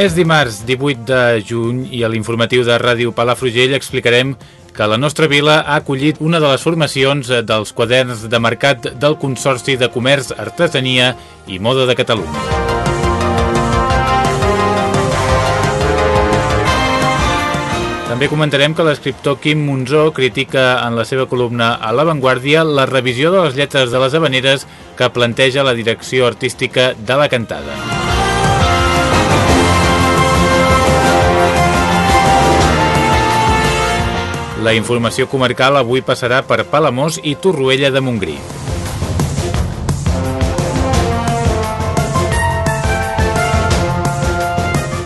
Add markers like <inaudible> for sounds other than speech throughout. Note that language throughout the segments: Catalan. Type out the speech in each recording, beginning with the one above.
És dimarts 18 de juny i a l'informatiu de Ràdio Palafrugell explicarem que la nostra vila ha acollit una de les formacions dels quaderns de mercat del Consorci de Comerç, Artesania i Moda de Catalunya. També comentarem que l'escriptor Quim Monzó critica en la seva columna a La Vanguardia la revisió de les lletres de les habaneres que planteja la direcció artística de la cantada. La informació comarcal avui passarà per Palamós i Torroella de Montgrí.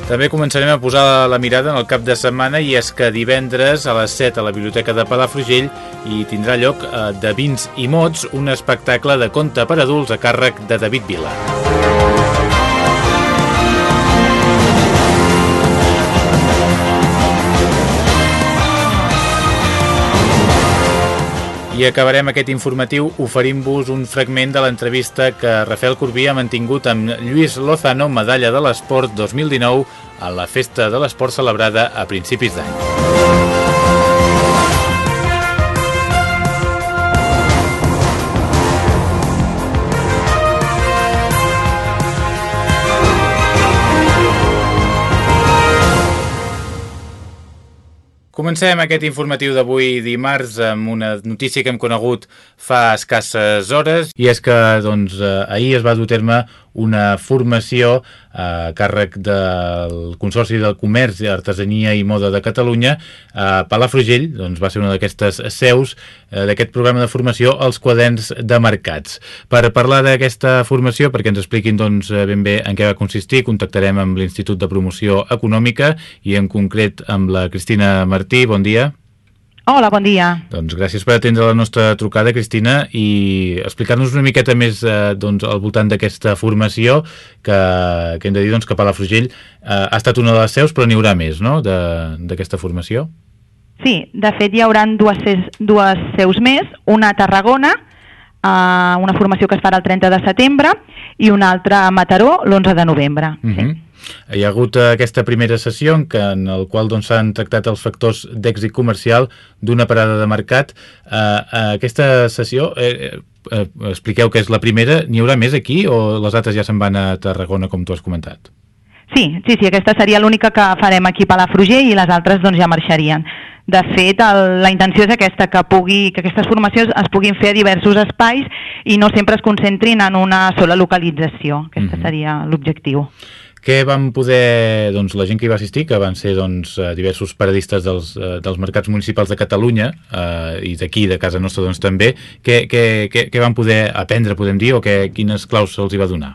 També començarem a posar la mirada en el cap de setmana i és que divendres a les 7 a la Biblioteca de Palafrugell hi tindrà lloc eh, de vins i mots un espectacle de conte per adults a càrrec de David Vila. I acabarem aquest informatiu oferint-vos un fragment de l'entrevista que Rafael Corbí ha mantingut amb Lluís Lozano, medalla de l'Esport 2019, a la Festa de l'Esport celebrada a principis d'any. Comencem aquest informatiu d'avui dimarts amb una notícia que hem conegut fa escasses hores i és que doncs, eh, ahir es va dur terme una formació a càrrec del Consorci del Comerç, Artesania i Moda de Catalunya a Palafrugell, doncs va ser una d'aquestes seus eh, d'aquest programa de formació als quaderns de mercats. Per parlar d'aquesta formació, perquè ens expliquin doncs, ben bé en què va consistir, contactarem amb l'Institut de Promoció Econòmica i en concret amb la Cristina Martí, bon dia. Hola, bon dia. Doncs gràcies per atendre la nostra trucada, Cristina, i explicar-nos una miqueta més eh, doncs, al voltant d'aquesta formació que, que hem de dir doncs, que Palafrugell eh, ha estat una de les seus, però n'hi haurà més, no?, d'aquesta formació. Sí, de fet hi haurà dues, dues seus més, una a Tarragona, eh, una formació que es farà el 30 de setembre, i una altra a Mataró l'11 de novembre. Uh -huh. sí. Hi ha hagut eh, aquesta primera sessió en, què, en el qual doncs, s'han doncs, tractat els factors d'èxit comercial d'una parada de mercat. Eh, eh, aquesta sessió, eh, eh, expliqueu que és la primera, n'hi haurà més aquí o les altres ja se'n van a Tarragona, com tu has comentat? Sí, sí, sí, aquesta seria l'única que farem aquí a Palafrugell i les altres doncs, ja marxarien. De fet, el, la intenció és aquesta, que, pugui, que aquestes formacions es puguin fer a diversos espais i no sempre es concentrin en una sola localització. Aquesta mm -hmm. seria l'objectiu. Què van poder, doncs, la gent que hi va assistir, que van ser doncs, eh, diversos paradistes dels, eh, dels mercats municipals de Catalunya eh, i d'aquí, de casa nostra, doncs, també, què, què, què, què van poder aprendre, podem dir, o què, quines claus se'ls hi va donar?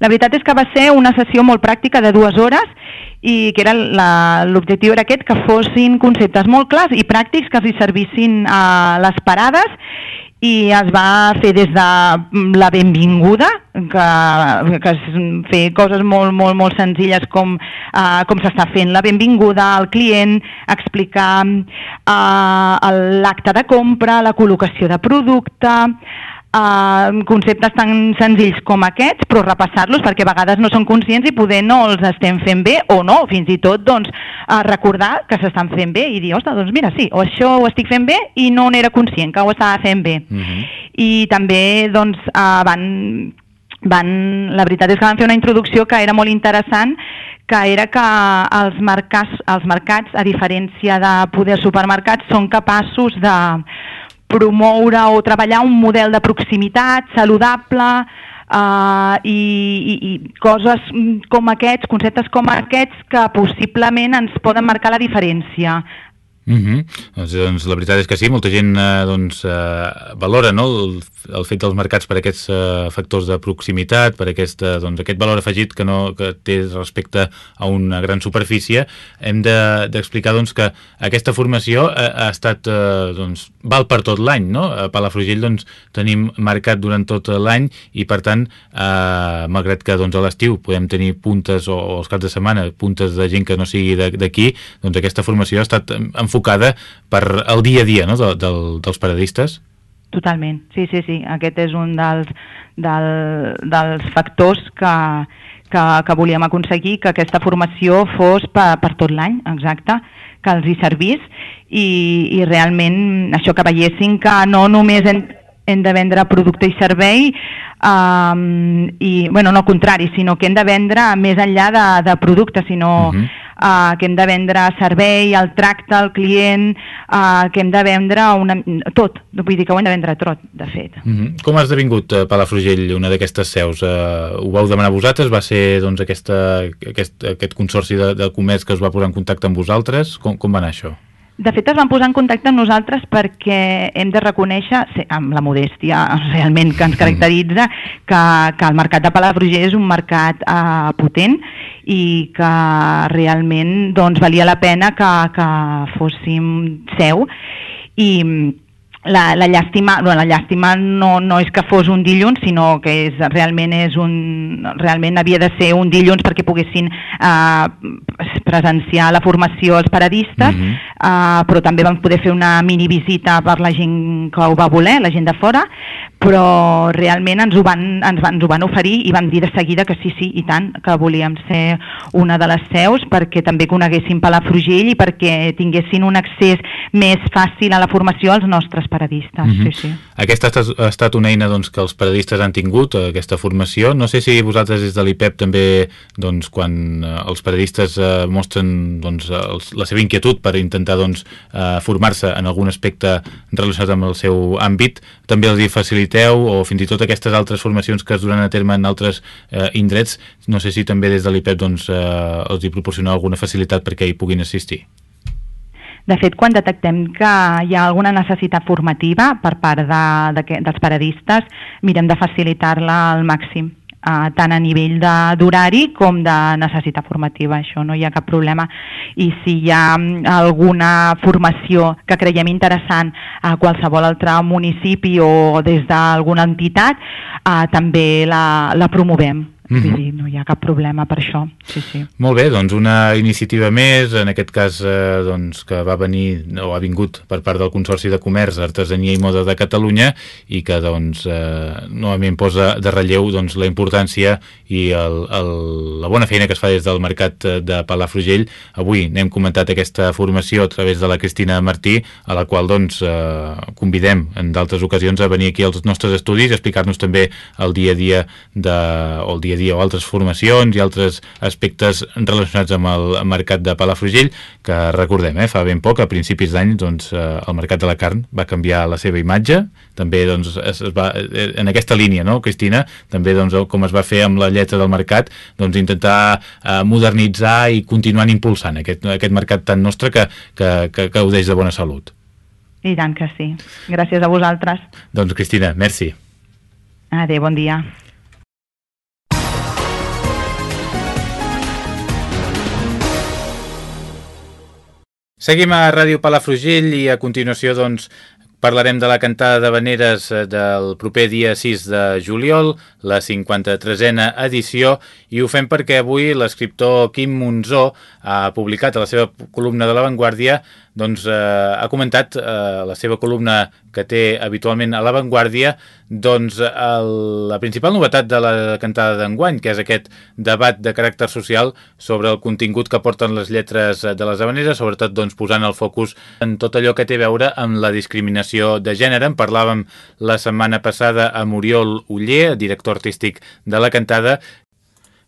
La veritat és que va ser una sessió molt pràctica de dues hores i que era l'objectiu era aquest, que fossin conceptes molt clars i pràctics que els servissin a les parades i es va fer des de la benvinguda, que, que es fer coses molt, molt, molt senzilles com, uh, com s'està fent la benvinguda al client, explicar uh, l'acte de compra, la col·locació de producte, uh, conceptes tan senzills com aquests, però repassar-los perquè a vegades no són conscients i poder no els estem fent bé o no, fins i tot doncs, uh, recordar que s'estan fent bé i dir, ostres, doncs mira, sí, o això ho estic fent bé i no n'era conscient que ho estava fent bé. Uh mhm. -huh. I també doncs, van, van, la veritat és que van fer una introducció que era molt interessant que era que els mercats, els mercats, a diferència de poder supermercats, són capaços de, promoure o treballar un model de proximitat saludable uh, i, i, i coses com aquests, conceptes com aquests que possiblement ens poden marcar la diferència Uh -huh. doncs, doncs la veritat és que sí, molta gent eh, doncs, eh, valora no, el, el fet dels mercats per aquests eh, factors de proximitat, per aquest, eh, doncs, aquest valor afegit que, no, que té respecte a una gran superfície. Hem d'explicar de, doncs, que aquesta formació ha, ha estat, eh, doncs, val per tot l'any. No? A Palafrugell doncs, tenim mercat durant tot l'any i per tant, eh, malgrat que doncs, a l'estiu podem tenir puntes o, o els caps de setmana, puntes de gent que no sigui d'aquí, doncs aquesta formació ha estat enfocada enfocada per el dia a dia no, de, del, dels paradistes? Totalment, sí, sí, sí. Aquest és un dels, del, dels factors que, que, que volíem aconseguir, que aquesta formació fos per, per tot l'any, exacte, que els hi servís i, i realment això que veiessin que no només hem, hem de vendre producte i servei um, i, bueno, no al contrari, sinó que hem de vendre més enllà de, de producte, sinó uh -huh eh, que hem de vendre servei, el tracte al client, eh, que hem de vendre una, tot, vull dir que ho hem de vendre tot, de fet. Mm -hmm. Com ha esdevingut uh, Palafrugell una d'aquestes seus? Uh, ho vau demanar vosaltres? Va ser doncs, aquesta, aquest, aquest consorci de, de comerç que us va posar en contacte amb vosaltres? Com, com va anar això? De fet, es van posar en contacte amb nosaltres perquè hem de reconèixer, amb la modèstia realment que ens caracteritza, que, que el mercat de Palafrugell és un mercat eh, potent i que realment doncs, valia la pena que, que fóssim seu. I la, la llàstima, bueno, la llàstima no, no és que fos un dilluns, sinó que és, realment, és un, realment havia de ser un dilluns perquè poguessin eh, presenciar la formació als paradistes, mm -hmm. eh, però també vam poder fer una mini visita per la gent que ho va voler, la gent de fora, però realment ens ho, van, ens, van, ens ho van oferir i vam dir de seguida que sí, sí, i tant, que volíem ser una de les seus perquè també coneguessin Palafrugell i perquè tinguessin un accés més fàcil a la formació als nostres paradistes, mm -hmm. sí, sí. Aquesta ha estat, ha estat una eina doncs, que els paradistes han tingut, eh, aquesta formació. No sé si vosaltres des de l'IPEP també, doncs, quan eh, els paradistes eh, mostren doncs, els, la seva inquietud per intentar doncs, eh, formar-se en algun aspecte relacionat amb el seu àmbit, també els hi faciliteu o fins i tot aquestes altres formacions que es duran a terme en altres eh, indrets, no sé si també des de l'IPEP doncs, eh, els hi proporcioneu alguna facilitat perquè hi puguin assistir. De fet, quan detectem que hi ha alguna necessitat formativa per part de, de, dels paradistes, mirem de facilitar-la al màxim, eh, tant a nivell d'horari com de necessitat formativa, això no hi ha cap problema. I si hi ha mm, alguna formació que creiem interessant a qualsevol altre municipi o des d'alguna entitat, eh, també la, la promovem Mm -hmm. Vull dir, no hi ha cap problema per això. Sí, sí. Molt bé, doncs una iniciativa més, en aquest cas eh, doncs, que va venir o ha vingut per part del Consorci de Comerç, Artesania i Moda de Catalunya i que doncs, eh, novament posa de relleu doncs, la importància i el, el, la bona feina que es fa des del mercat de Palafrugell. Avui n'hem comentat aquesta formació a través de la Cristina Martí, a la qual doncs, eh, convidem en d'altres ocasions a venir aquí als nostres estudis i explicar-nos també el dia a dia de, o el dia a dia o altres formacions i altres aspectes relacionats amb el mercat de Palafrugell, que recordem, eh, fa ben poc, a principis d'any, doncs, eh, el mercat de la carn va canviar la seva imatge, també doncs, es, es va, eh, en aquesta línia, no, Cristina, també doncs, com es va fer amb la lletra del mercat, doncs, intentar eh, modernitzar i continuar impulsant aquest, aquest mercat tan nostre que, que, que, que gaudeix de bona salut. I tant que sí. Gràcies a vosaltres. Doncs, Cristina, merci. Adéu, bon dia. Seguim a Ràdio Palafrugell i a continuació doncs, parlarem de la cantada de Veneres eh, del proper dia 6 de juliol, la 53a edició, i ho fem perquè avui l'escriptor Quim Monzó ha publicat a la seva columna de La Vanguardia doncs, eh, ha comentat eh, la seva columna que té habitualment a l'avantguàrdia doncs, la principal novetat de la cantada d'enguany, que és aquest debat de caràcter social sobre el contingut que porten les lletres de les habaneres, sobretot doncs, posant el focus en tot allò que té a veure amb la discriminació de gènere. En parlàvem la setmana passada amb Oriol Uller, director artístic de la cantada,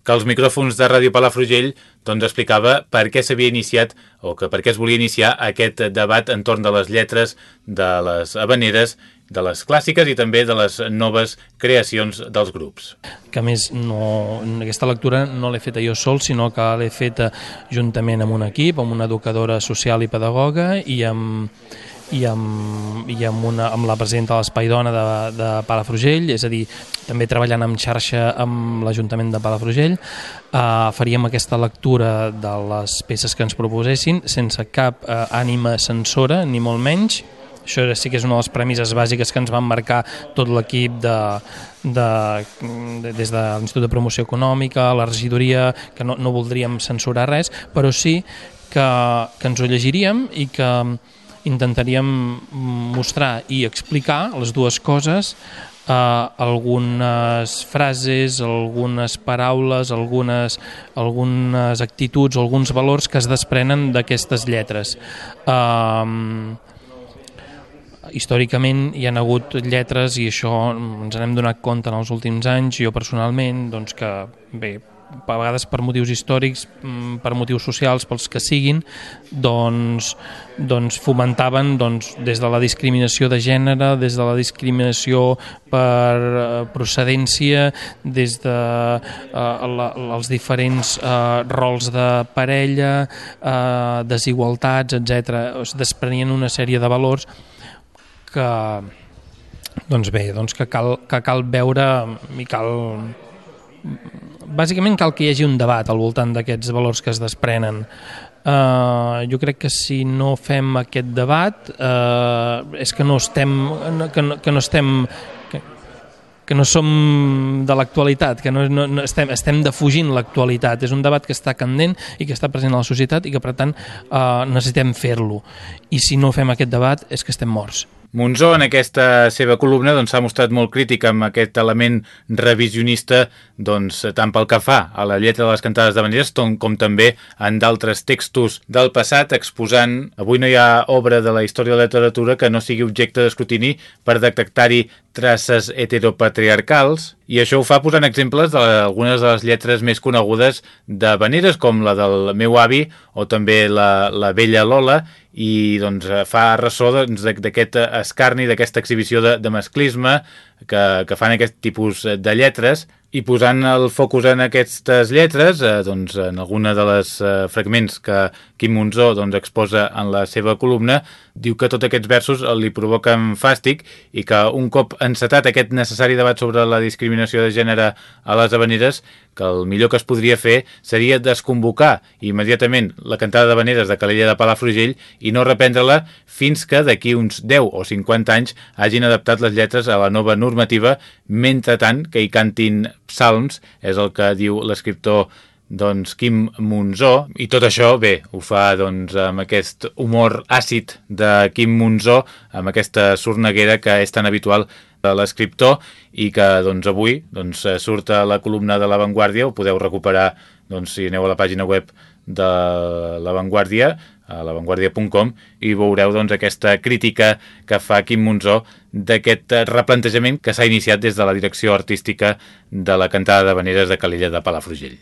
que els micròfons de Ràdio Palafrugell doncs, explicava per què s'havia iniciat o que per què es volia iniciar aquest debat entorn de les lletres de les habaneres de les clàssiques i també de les noves creacions dels grups. Que a més no, aquesta lectura no l'he feta jo sol, sinó que l'he feta juntament amb un equip, amb una educadora social i pedagoga i amb i amb, i amb, una, amb la presidenta de l'Espai Dona de, de Palafrugell, és a dir, també treballant en xarxa amb l'Ajuntament de Palafrugell, eh, faríem aquesta lectura de les peces que ens proposessin sense cap eh, ànima censora, ni molt menys, això sí que és una de les premisses bàsiques que ens van marcar tot l'equip de, de, de, des de l'Institut de Promoció Econòmica, la regidoria, que no, no voldríem censurar res, però sí que, que ens ho llegiríem i que intentaríem mostrar i explicar les dues coses eh, algunes frases, algunes paraules, algunes, algunes actituds, alguns valors que es desprenen d'aquestes lletres. Eh, històricament hi han hagut lletres i això ens n'hem donat compte en els últims anys, jo personalment, doncs que bé, a vegades per motius històrics, mm, per motius socials, pels que siguin, doncs, doncs fomentaven doncs, des de la discriminació de gènere, des de la discriminació per eh, procedència, des de eh, la, els diferents eh, rols de parella, eh, desigualtats, etc. Es desprenien una sèrie de valors que doncs bé, doncs que cal, que cal veure i cal bàsicament cal que hi hagi un debat al voltant d'aquests valors que es desprenen. Uh, jo crec que si no fem aquest debat uh, és que no estem que no, que no estem que, que no som de l'actualitat, que no, no, no estem, estem defugint l'actualitat. És un debat que està candent i que està present a la societat i que, per tant, uh, necessitem fer-lo. I si no fem aquest debat és que estem morts. Monzó en aquesta seva columna doncs, s'ha doncs, mostrat molt crític amb aquest element revisionista doncs, tant pel que fa a la lletra de les cantades de Vanilles com també en d'altres textos del passat exposant, avui no hi ha obra de la història de la literatura que no sigui objecte d'escrutini per detectar-hi traces heteropatriarcals i això ho fa posant exemples d'algunes de les lletres més conegudes de veneres com la del meu avi o també la, la vella Lola i doncs, fa ressò doncs, d'aquest doncs, escarni, d'aquesta exhibició de, de masclisme que, que fan aquest tipus de lletres. I posant el focus en aquestes lletres, eh, doncs, en alguna de les eh, fragments que Quim Monzó doncs, exposa en la seva columna, diu que tots aquests versos li provoquen fàstic i que un cop encetat aquest necessari debat sobre la discriminació de gènere a les habaneres, que el millor que es podria fer seria desconvocar immediatament la cantada de habaneres de Calella de Palafrugell i no reprendre-la fins que d'aquí uns 10 o 50 anys hagin adaptat les lletres a la nova normativa, mentre tant que hi cantin salms, és el que diu l'escriptor doncs, Quim Monzó, i tot això, bé, ho fa doncs, amb aquest humor àcid de Quim Monzó, amb aquesta sorneguera que és tan habitual de l'escriptor i que doncs, avui doncs, surt a la columna de La Vanguardia, ho podeu recuperar doncs, si aneu a la pàgina web de La Vanguardia, a lavanguardia.com i veureu doncs, aquesta crítica que fa Quim Monzó d'aquest replantejament que s'ha iniciat des de la direcció artística de la cantada de Veneres de Calella de Palafrugell.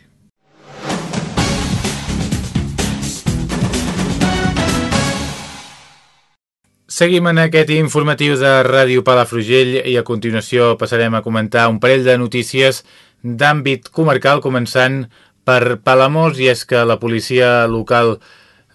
Seguim en aquest informatiu de Ràdio Palafrugell i a continuació passarem a comentar un parell de notícies d'àmbit comarcal, començant per Palamós, i és que la policia local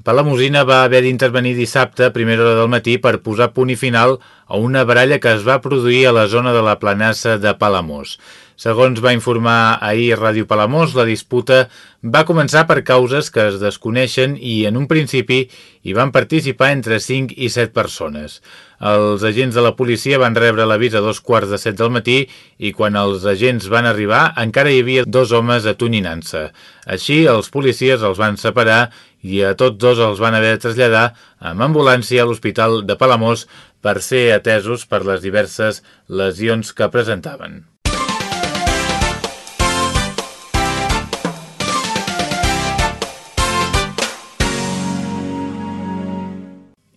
Palamosina va haver d'intervenir dissabte a primera hora del matí per posar punt i final a una baralla que es va produir a la zona de la planassa de Palamós. Segons va informar ahir Ràdio Palamós, la disputa va començar per causes que es desconeixen i en un principi hi van participar entre 5 i 7 persones. Els agents de la policia van rebre l'avís a dos quarts de set del matí i quan els agents van arribar encara hi havia dos homes atonyinant-se. Així, els policies els van separar i a tots dos els van haver de traslladar amb ambulància a l'Hospital de Palamós per ser atesos per les diverses lesions que presentaven.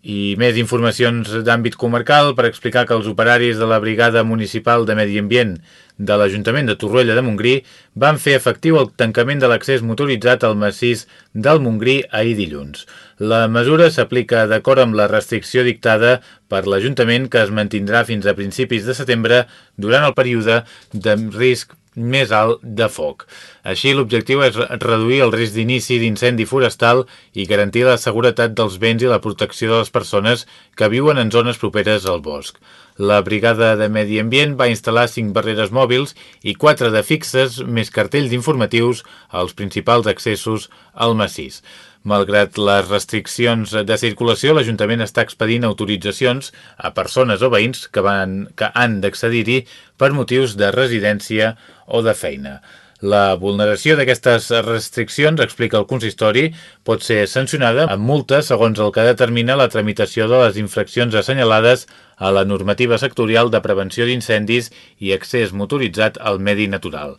I més informacions d'àmbit comarcal per explicar que els operaris de la Brigada Municipal de Medi Ambient de l'Ajuntament de Torroella de Montgrí van fer efectiu el tancament de l'accés motoritzat al massís del Montgrí ahir dilluns. La mesura s'aplica d'acord amb la restricció dictada per l'Ajuntament que es mantindrà fins a principis de setembre durant el període de risc més alt de foc. Així, l'objectiu és reduir el risc d'inici d'incendi forestal i garantir la seguretat dels béns i la protecció de les persones que viuen en zones properes al bosc. La Brigada de Medi Ambient va instal·lar cinc barreres mòbils i quatre de fixes, més cartells informatius als principals accessos al massís. Malgrat les restriccions de circulació, l'Ajuntament està expedint autoritzacions a persones o veïns que, van, que han d'accedir-hi per motius de residència o de feina. La vulneració d'aquestes restriccions, explica el consistori, pot ser sancionada amb multa segons el que determina la tramitació de les infraccions assenyalades a la normativa sectorial de prevenció d'incendis i accés motoritzat al medi natural.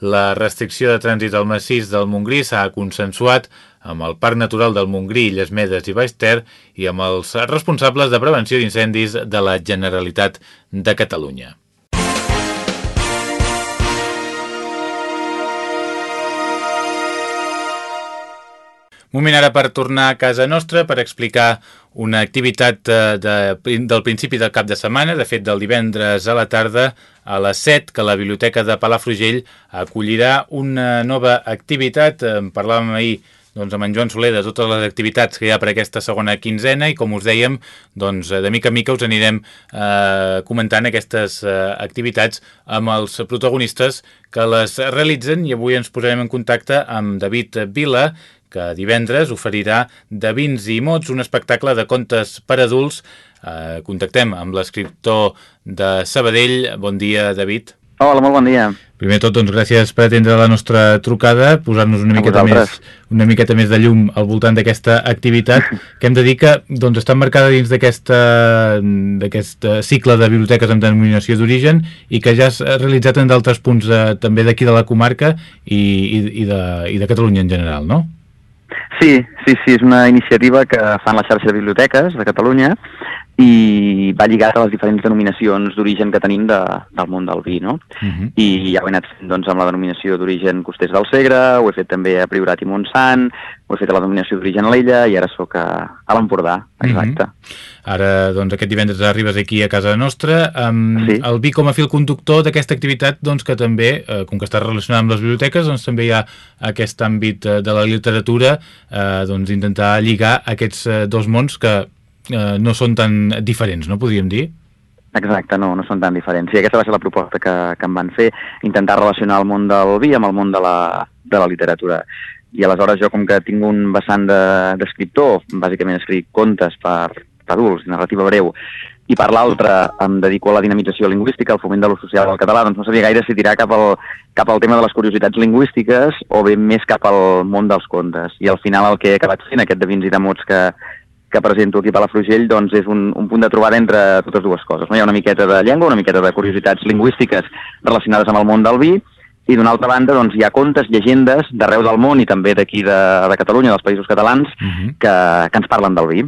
La restricció de trànsit al massís del Montgrí s'ha consensuat amb el Parc Natural del Montgrí, Illes Medes i Baix Ter i amb els responsables de prevenció d'incendis de la Generalitat de Catalunya. Moment ara per tornar a casa nostra per explicar una activitat de, eh, de, del principi del cap de setmana, de fet del divendres a la tarda a les 7, que la Biblioteca de Palafrugell acollirà una nova activitat. En parlàvem ahir doncs, amb en Joan Soler de totes les activitats que hi ha per aquesta segona quinzena i com us dèiem, doncs, de mica en mica us anirem eh, comentant aquestes eh, activitats amb els protagonistes que les realitzen i avui ens posarem en contacte amb David Vila, que divendres oferirà de vins i mots un espectacle de contes per adults. Eh, contactem amb l'escriptor de Sabadell. Bon dia, David. Hola, molt bon dia. Primer de tot, doncs, gràcies per atendre la nostra trucada, posar-nos una, miqueta més, una miqueta més de llum al voltant d'aquesta activitat, <laughs> que hem de dir que doncs, està marcada dins d'aquest cicle de biblioteques amb denominació d'origen i que ja s'ha realitzat en d'altres punts eh, també d'aquí de la comarca i, i, i, de, i de Catalunya en general, no? Sí, sí, sí, és una iniciativa que fan la xarxa de biblioteques de Catalunya i va lligat a les diferents denominacions d'origen que tenim de, del món del vi, no? Uh mhm. -huh. I ja ho he anat fent doncs, amb la denominació d'origen Costers del Segre, ho he fet també a Priorat i Montsant, ho he fet a la denominació d'origen a l'Ella i ara sóc a, a l'Empordà, mhm. exacte. Uh -huh. Ara, doncs, aquest divendres arribes aquí a casa nostra. Um, sí. El vi com a fil conductor d'aquesta activitat, doncs, que també, eh, com que està relacionat amb les biblioteques, doncs també hi ha aquest àmbit eh, de la literatura, eh, doncs, intentar lligar aquests eh, dos mons que eh, no són tan diferents, no podríem dir? Exacte, no, no són tan diferents. Sí, aquesta va ser la proposta que, que em van fer, intentar relacionar el món del vi amb el món de la, de la literatura. I aleshores jo, com que tinc un vessant d'escriptor, de, bàsicament escric contes per, per adults, narrativa breu, i per l'altre em dedico a la dinamització lingüística, al foment de l'ús social del català, doncs no sabia gaire si tirar cap al, cap al tema de les curiositats lingüístiques o bé més cap al món dels contes. I al final el que he acabat fent, aquest de vins i de mots que, que presento aquí a Palafrugell doncs és un, un punt de trobada entre totes dues coses. No? Hi ha una miqueta de llengua, una miqueta de curiositats lingüístiques relacionades amb el món del vi, i d'una altra banda doncs, hi ha contes, llegendes d'arreu del món i també d'aquí de, de Catalunya, dels països catalans, uh mhm. -huh. que, que ens parlen del vi.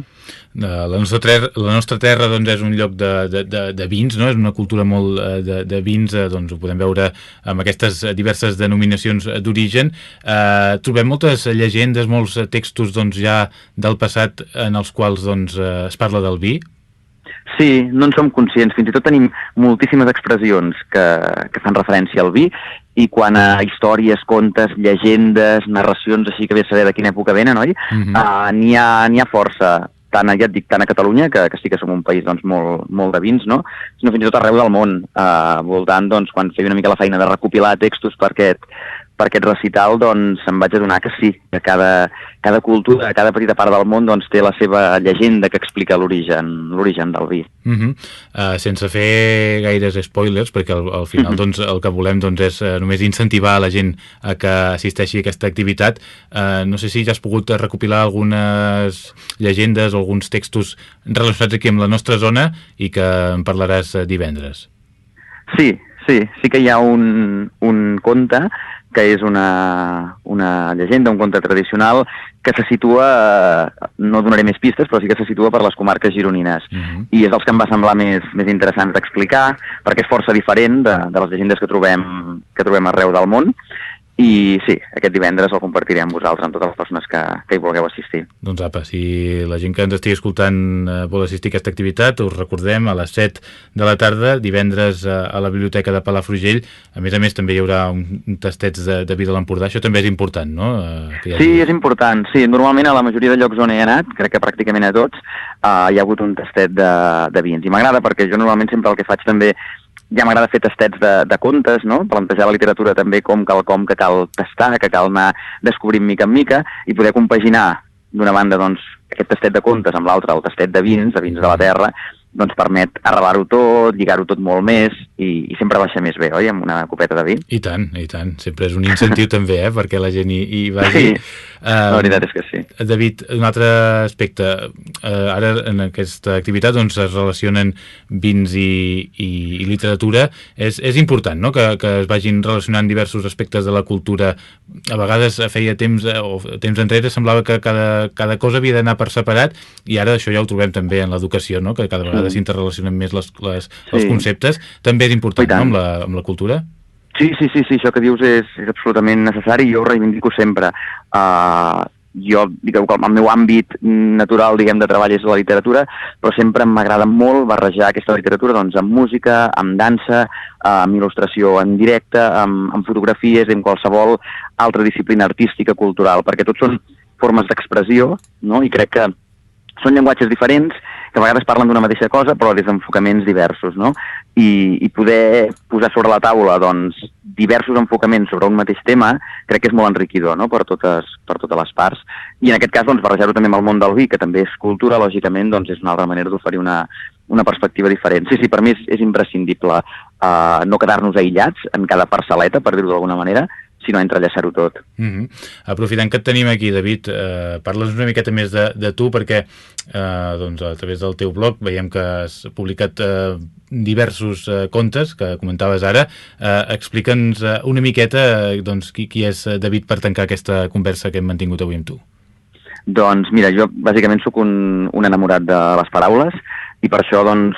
La nostra, terra, la nostra terra doncs, és un lloc de, de, de, de vins, no? és una cultura molt eh, de, de vins, eh, doncs, ho podem veure amb aquestes diverses denominacions d'origen. Eh, trobem moltes llegendes, molts textos doncs, ja del passat en els quals doncs, eh, es parla del vi. Sí, no en som conscients. Fins i tot tenim moltíssimes expressions que, que fan referència al vi i quan a històries, contes, llegendes, narracions, així que ve a saber de quina època venen, oi? Uh -huh. uh, N'hi ha, ha força tant, ja et dic, tant a Catalunya, que, que sí que som un país doncs, molt, molt de vins, no? sinó fins i tot arreu del món, eh, voltant, doncs, quan feia una mica la feina de recopilar textos per aquest, per aquest recital, doncs em vaig adonar que sí, que cada, cada cultura, cada petita part del món doncs, té la seva llegenda que explica l'origen l'origen del vi. Uh -huh. uh, sense fer gaires spoilers, perquè al, al final uh -huh. doncs, el que volem doncs, és uh, només incentivar a la gent a que assisteixi a aquesta activitat. Uh, no sé si ja has pogut recopilar algunes llegendes o alguns textos relacionats aquí amb la nostra zona i que en parlaràs divendres. Sí, sí, sí que hi ha un, un conte que és una, una llegenda, un conte tradicional que se situa, eh, no donaré més pistes, però sí que se situa per les comarques gironines. Uh -huh. I és dels que em va semblar més, més interessants d'explicar, perquè és força diferent de, de les llegendes que trobem, que trobem arreu del món, i sí, aquest divendres el compartiré amb vosaltres, amb totes les persones que, que hi vulgueu assistir. Doncs apa, si la gent que ens estigui escoltant eh, vol assistir a aquesta activitat, us recordem a les 7 de la tarda, divendres eh, a la Biblioteca de Palafrugell. A més a més també hi haurà un, un tastets de, de vida a l'Empordà, això també és important, no? Eh, hagi... Sí, és important, sí. Normalment a la majoria de llocs on he anat, crec que pràcticament a tots, eh, hi ha hagut un tastet de, de vins. I m'agrada perquè jo normalment sempre el que faig també ja m'agrada fer tastets de, de contes, no? plantejar la literatura també com quelcom que cal tastar, que cal anar descobrint mica en mica i poder compaginar d'una banda doncs, aquest tastet de contes amb l'altre, el tastet de vins, de vins de la terra, doncs permet arrelar-ho tot, lligar-ho tot molt més i, i sempre baixa més bé, oi, amb una copeta de vi? I tant, i tant. Sempre és un incentiu <laughs> també, eh, perquè la gent hi, hi vagi. Sí, la veritat és que sí. David, un altre aspecte. Uh, ara en aquesta activitat doncs, es relacionen vins i, i, i literatura. És, és important no? que, que es vagin relacionant diversos aspectes de la cultura. A vegades feia temps, eh, o temps enrere semblava que cada, cada cosa havia d'anar per separat i ara això ja ho trobem també en l'educació, no? que cada vegada vegades s'interrelacionen més les, les, sí. els conceptes, també és important no, amb, la, amb la cultura? Sí, sí, sí, sí, això que dius és, és absolutament necessari i jo ho reivindico sempre. Uh, jo, digueu que el meu àmbit natural, diguem, de treball és la literatura, però sempre m'agrada molt barrejar aquesta literatura doncs, amb música, amb dansa, amb il·lustració en directe, amb, amb fotografies, amb qualsevol altra disciplina artística, cultural, perquè tots són formes d'expressió, no? i crec que són llenguatges diferents que a vegades parlen d'una mateixa cosa però des d'enfocaments diversos, no? I, I poder posar sobre la taula doncs, diversos enfocaments sobre un mateix tema crec que és molt enriquidor no? per, totes, per totes les parts. I en aquest cas doncs, barrejar-ho també amb el món del vi, que també és cultura, lògicament doncs, és una altra manera d'oferir una, una perspectiva diferent. Sí, sí, per mi és, és imprescindible uh, no quedar-nos aïllats en cada parcel·leta, per dir-ho d'alguna manera, sinó entrellaçar-ho tot. Mm -hmm. Aprofitant que et tenim aquí, David, eh, parla'ns una miqueta més de, de tu, perquè eh, doncs, a través del teu blog veiem que has publicat eh, diversos eh, contes que comentaves ara. Eh, Explica'ns eh, una miqueta eh, doncs, qui, qui és David per tancar aquesta conversa que hem mantingut avui amb tu. Doncs mira, jo bàsicament sóc un, un enamorat de les paraules i per això doncs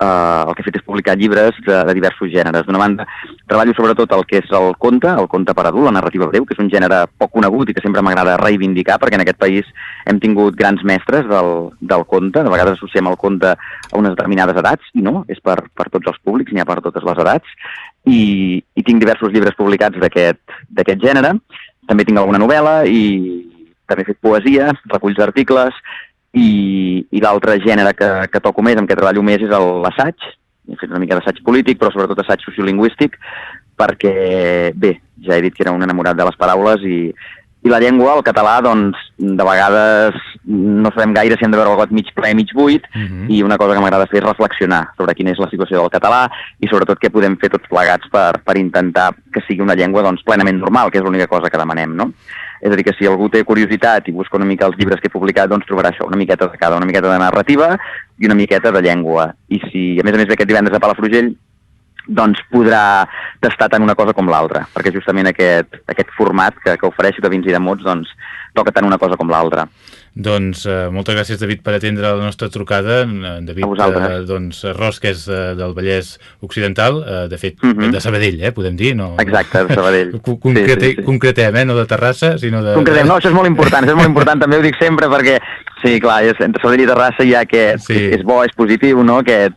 eh, el que he fet és publicar llibres de, de diversos gèneres. D'una banda, treballo sobretot el que és el conte, el conte per adult, la narrativa breu, que és un gènere poc conegut i que sempre m'agrada reivindicar, perquè en aquest país hem tingut grans mestres del, del conte, de vegades associem el conte a unes determinades edats, i no, és per, per tots els públics, n'hi ha per totes les edats, i, i tinc diversos llibres publicats d'aquest gènere, també tinc alguna novel·la i també he fet poesia, reculls d'articles, i, i l'altre gènere que, que toco més, amb què treballo més, és l'assaig. He fet una mica d'assaig polític, però sobretot assaig sociolingüístic, perquè, bé, ja he dit que era un enamorat de les paraules i, i la llengua, el català, doncs, de vegades no sabem gaire si hem de veure el got mig ple, mig buit, uh mhm. -huh. i una cosa que m'agrada fer és reflexionar sobre quina és la situació del català i sobretot què podem fer tots plegats per, per intentar que sigui una llengua doncs, plenament normal, que és l'única cosa que demanem, no? És a dir, que si algú té curiositat i busca una mica els llibres que he publicat, doncs trobarà això, una miqueta de cada, una miqueta de narrativa i una miqueta de llengua. I si, a més a més, ve aquest divendres a Palafrugell, doncs podrà tastar tant una cosa com l'altra, perquè justament aquest, aquest format que, que ofereixo de vins i de mots doncs, toca tant una cosa com l'altra. Doncs uh, moltes gràcies, David, per atendre la nostra trucada. David, uh, doncs, Ros, que és uh, del Vallès Occidental, uh, de fet, uh mhm. -huh. de Sabadell, eh, podem dir? No, Exacte, de Sabadell. <laughs> Concrete, sí, sí, sí. Concretem, eh, no de Terrassa, sinó de... Concretem, no, això és molt important, això és molt important, també ho dic sempre, perquè, sí, clar, és, entre Sabadell i Terrassa hi ha aquest, sí. és bo, és positiu, no?, aquest,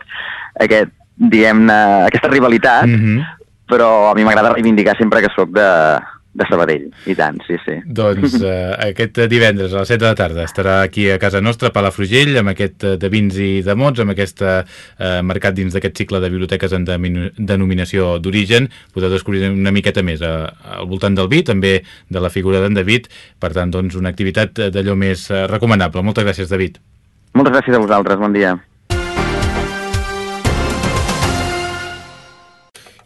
aquest diguem-ne, aquesta rivalitat, uh mhm. -huh. però a mi m'agrada reivindicar sempre que sóc de, de Sabadell, i tant, sí, sí. Doncs <laughs> eh, aquest divendres a les 7 de la tarda estarà aquí a casa nostra, a Palafrugell, amb aquest eh, de vins i de mots, amb aquest eh, mercat dins d'aquest cicle de biblioteques en denominació d'origen. Podeu descobrir una miqueta més eh, al voltant del vi, també de la figura d'en David. Per tant, doncs, una activitat d'allò més eh, recomanable. Moltes gràcies, David. Moltes gràcies a vosaltres, bon dia.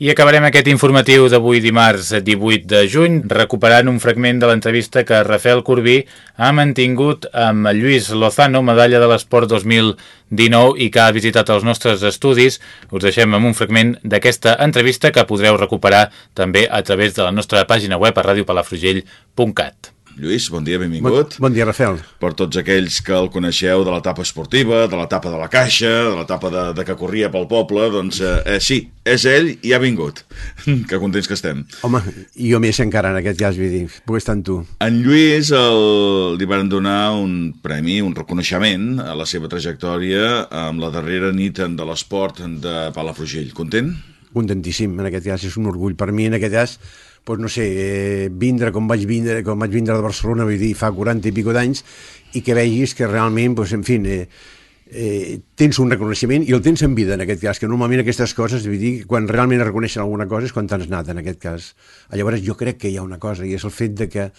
I acabarem aquest informatiu d'avui dimarts 18 de juny recuperant un fragment de l'entrevista que Rafael Corbí ha mantingut amb Lluís Lozano, medalla de l'Esport 2019 i que ha visitat els nostres estudis. Us deixem amb un fragment d'aquesta entrevista que podreu recuperar també a través de la nostra pàgina web a radiopalafrugell.cat. Lluís, bon dia, benvingut. Bon, bon dia, Rafael. Per tots aquells que el coneixeu de l'etapa esportiva, de l'etapa de la caixa, de l'etapa de, de que corria pel poble, doncs eh, eh, sí, és ell i ha vingut. <laughs> que contents que estem. Home, i jo més encara en aquest cas, vull dir, puc estar amb tu. En Lluís el, li van donar un premi, un reconeixement a la seva trajectòria amb la darrera nit de l'esport de Palafrugell. Content? Contentíssim, en aquest cas, és un orgull per mi, en aquest cas, pues no sé, eh, vindre com vaig vindre, com vaig vindre de Barcelona, vull dir, fa 40 i pico d'anys, i que vegis que realment, pues, en fi, eh, eh, tens un reconeixement i el tens en vida en aquest cas, que normalment aquestes coses, vull dir, quan realment reconeixen alguna cosa és quan t'has anat en aquest cas. Llavors jo crec que hi ha una cosa i és el fet de que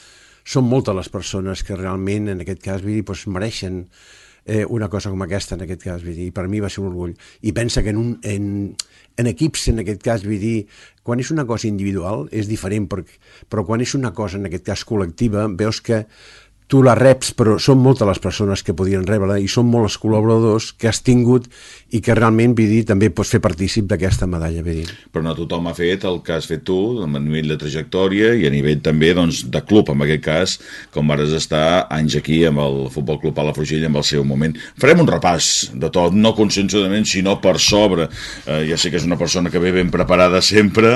són moltes les persones que realment en aquest cas vull dir, pues, mereixen eh, una cosa com aquesta en aquest cas, vull dir, per mi va ser un orgull. I pensa que en, un, en, en equips, en aquest cas, vull dir, quan és una cosa individual és diferent, però, però quan és una cosa, en aquest cas, col·lectiva, veus que tu la reps, però són moltes les persones que podien rebre-la i són molts els col·laboradors que has tingut i que realment, vull dir, també pots fer partícip d'aquesta medalla, vull dir. Però no tothom ha fet el que has fet tu, a nivell de trajectòria i a nivell també doncs, de club, en aquest cas, com vares estar anys aquí amb el Futbol Club Palafrugell en el seu moment. Farem un repàs de tot, no consensudament, sinó per sobre. Eh, ja sé que és una persona que ve ben preparada sempre,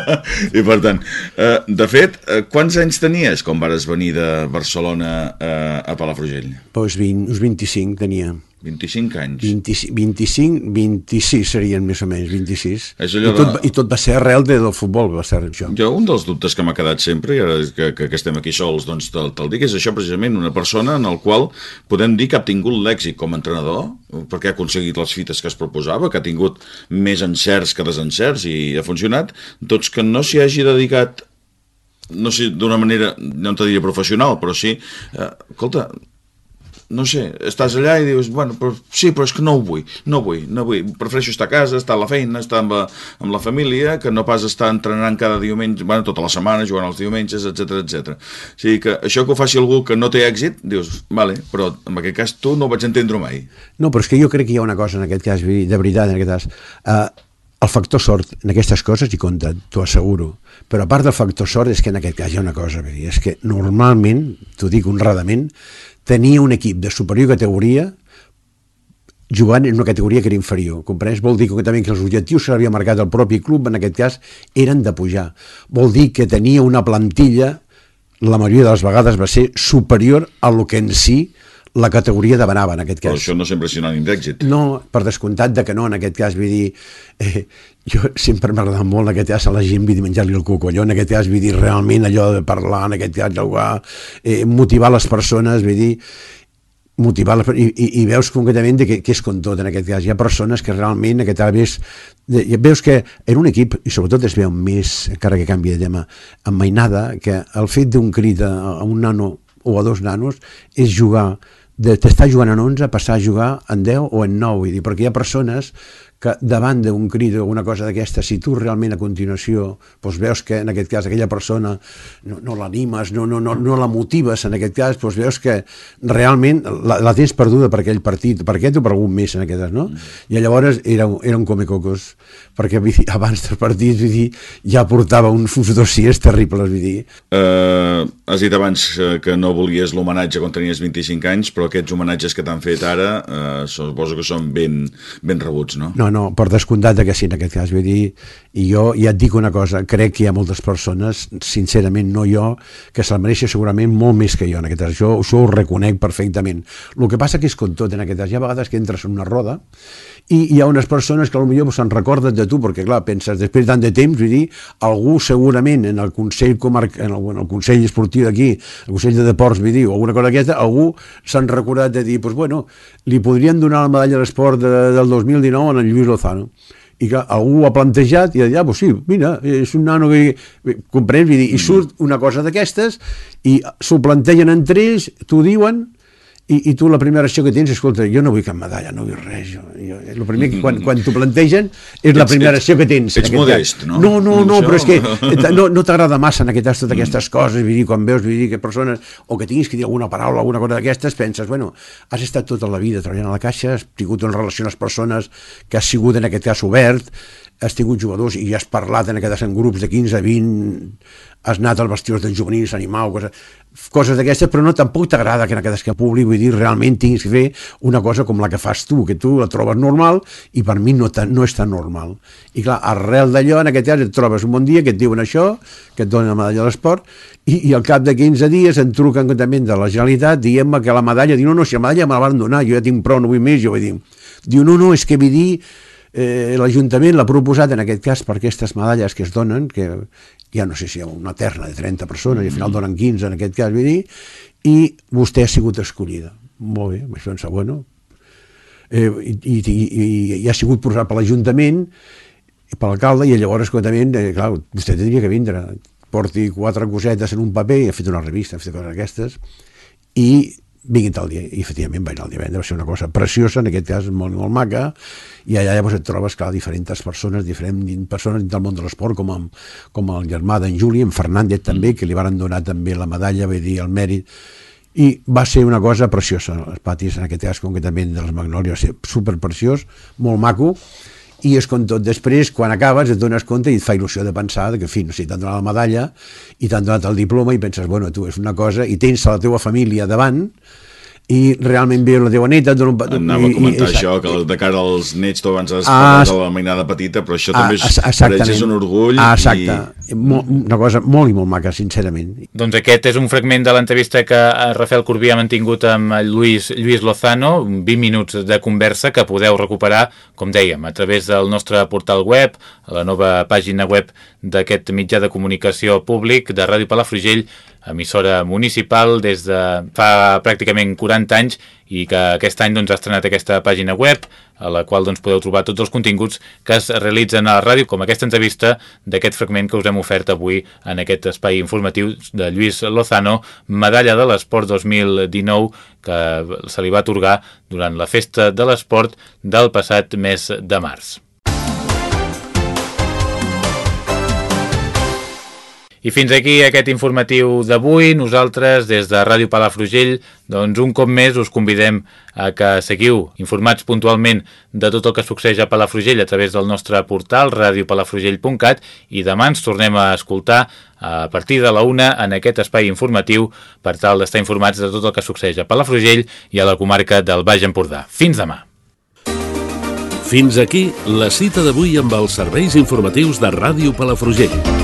<laughs> i per tant, eh, de fet, eh, quants anys tenies quan vares venir de Barcelona a, a Palafrugell? Pues 20, uns 25 tenia. 25 anys. 20, 25, 26 serien més o menys, 26. És allò I, tot, de... I tot va ser arrel de, del futbol, va ser això. Jo, un dels dubtes que m'ha quedat sempre, i ara que, que, que estem aquí sols, doncs te'l te dic, és això precisament, una persona en el qual podem dir que ha tingut l'èxit com a entrenador, perquè ha aconseguit les fites que es proposava, que ha tingut més encerts que desencerts i ha funcionat, doncs que no s'hi hagi dedicat no sé, d'una manera, no te diria professional, però sí, eh, escolta, no sé, estàs allà i dius, bueno, però, sí, però és que no ho vull, no vull, no vull, prefereixo estar a casa, estar a la feina, estar amb amb la família, que no pas estar entrenant cada diumenge, bueno, tota la setmana, jugant els diumenges, etc etc. O sigui que això que ho faci algú que no té èxit, dius, vale, però en aquest cas tu no ho vaig entendre mai. No, però és que jo crec que hi ha una cosa en aquest cas, de veritat, en aquest cas, uh, el factor sort en aquestes coses hi compta, t'ho asseguro. Però a part del factor sort és que en aquest cas hi ha una cosa, dir, és que normalment, t'ho dic honradament, tenia un equip de superior categoria jugant en una categoria que era inferior. Comprens? Vol dir que també que els objectius que s'havia marcat el propi club, en aquest cas, eren de pujar. Vol dir que tenia una plantilla, la majoria de les vegades va ser superior a lo que en si la categoria demanava, en aquest cas. Però això no sempre és sinònim d'èxit. No, per descomptat de que no, en aquest cas, vull dir, eh, jo sempre m'ha agradat molt, en aquest cas, a la gent, vull dir, menjar-li el cocolló, en aquest cas, vull dir, realment allò de parlar, en aquest cas, jugar, eh, motivar les persones, vull dir, motivar les, i, i, i veus concretament de que, que és com tot en aquest cas, hi ha persones que realment aquest vegades veus que en un equip, i sobretot es veu més, encara que canvi de tema, amb mainada, que el fet d'un crit a, a un nano o a dos nanos és jugar d'estar jugant en 11 passar a jugar en 10 o en 9 vull dir, perquè hi ha persones que davant d'un crit o alguna cosa d'aquesta, si tu realment a continuació doncs veus que en aquest cas aquella persona no, no l'animes, no, no, no, no la motives en aquest cas, doncs veus que realment la, la tens perduda per aquell partit, per aquest o per algun més en aquest cas, no? I llavors era, era un comecocos, perquè vull dir, abans del partit vull dir, ja portava uns, uns dossiers terribles, vull dir. Uh, has dit abans que no volies l'homenatge quan tenies 25 anys, però aquests homenatges que t'han fet ara uh, suposo que són ben, ben rebuts, no? No, no, per descomptat que sí, en aquest cas. Vull dir, i jo ja et dic una cosa, crec que hi ha moltes persones, sincerament no jo, que se'l mereixen segurament molt més que jo en aquest cas. Jo això ho reconec perfectament. El que passa que és com tot en aquest cas. Hi ha vegades que entres en una roda i hi ha unes persones que potser se'n recorden de tu, perquè clar, penses, després tant de temps, vull dir, algú segurament en el Consell Comarc, en el, en el Consell Esportiu d'aquí, el Consell de Deports, vull dir, o alguna cosa d'aquesta, algú s'han recordat de dir, doncs bueno, li podrien donar la medalla d'esport de, del 2019 en el Lluís Lozano i que algú ho ha plantejat i ha dit, ah, pues sí, mira, és un nano que... Comprens? I surt una cosa d'aquestes i s'ho plantegen entre ells, t'ho diuen, i, i tu la primera acció que tens, escolta, jo no vull cap medalla, no vull res. Jo, jo, el primer que quan, quan t'ho plantegen és la primera acció que tens. Ets modest, cas. no? No, no, no, però és que no, no t'agrada massa en aquestes, totes aquestes coses, vull dir, quan veus vull dir, que persones, o que tinguis que dir alguna paraula, alguna cosa d'aquestes, penses, bueno, has estat tota la vida treballant a la caixa, has tingut una relació amb les persones que has sigut en aquest cas obert, has tingut jugadors i has parlat en aquest cas en grups de 15, 20, has anat als vestidors dels juvenils, animal, coses, coses d'aquestes, però no tampoc t'agrada que en aquest cas públic, vull dir, realment tinguis que fer una cosa com la que fas tu, que tu la trobes normal i per mi no, no és tan normal. I clar, arrel d'allò, en aquest cas, et trobes un bon dia que et diuen això, que et donen la medalla de l'esport, i, i al cap de 15 dies em truquen també de la Generalitat dient-me que la medalla, diu, no, no, si la medalla me la van donar, jo ja tinc prou, no vull més, jo vull dir, diu, no, no, és que vull dir, eh, l'Ajuntament l'ha proposat en aquest cas per aquestes medalles que es donen, que ja no sé si hi ha una terna de 30 persones i al final donen 15 en aquest cas, vull dir, i vostè ha sigut escollida. Molt bé, això pensa, bueno, eh, i, i, i, i ha sigut posat per l'Ajuntament, per l'alcalde, i llavors, escoltament, eh, clar, vostè tindria que vindre, porti quatre cosetes en un paper, i ha fet una revista, ha fet coses d'aquestes, i vinguin tal dia, i efectivament vaig anar el divendres, va ser una cosa preciosa, en aquest cas molt, molt maca, i allà llavors et trobes, clar, diferents persones, diferents persones del món de l'esport, com, amb, com el germà d'en Juli, en Fernández també, que li varen donar també la medalla, vull dir, el mèrit, i va ser una cosa preciosa, els patis en aquest cas concretament de les Magnòlies, va ser superpreciós, molt maco, i és com tot, després, quan acabes, et dones compte i et fa il·lusió de pensar que, en fi, no sé, t'han donat la medalla i t'han donat el diploma i penses, bueno, tu és una cosa, i tens la teva família davant, i realment ve la teva neta et dona un... Anava a i- i- comentar exacte. això, que de cara als nets tu abans has Ah, de la mainada petita, però això Ah, també és, exactament. ells és un orgull. Ah, exacte. I... Una cosa molt i molt maca, sincerament. Doncs aquest és un fragment de l'entrevista que eh, Rafael Corbí ha mantingut amb Lluís, Lluís Lozano, 20 minuts de conversa que podeu recuperar, com dèiem, a través del nostre portal web, a la nova pàgina web d'aquest mitjà de comunicació públic de Ràdio Palafrugell, emissora municipal des de fa pràcticament 40 anys i que aquest any doncs, ha estrenat aquesta pàgina web a la qual doncs, podeu trobar tots els continguts que es realitzen a la ràdio, com aquesta entrevista d'aquest fragment que us hem ofert avui en aquest espai informatiu de Lluís Lozano, medalla de l'Esport 2019 que se li va atorgar durant la festa de l'esport del passat mes de març. I fins aquí aquest informatiu d'avui. Nosaltres, des de Ràdio Palafrugell, doncs un cop més us convidem a que seguiu informats puntualment de tot el que succeeix a Palafrugell a través del nostre portal radiopalafrugell.cat i demà ens tornem a escoltar a partir de la una en aquest espai informatiu per tal d'estar informats de tot el que succeeix a Palafrugell i a la comarca del Baix Empordà. Fins demà! Fins aquí la cita d'avui amb els serveis informatius de Ràdio Palafrugell.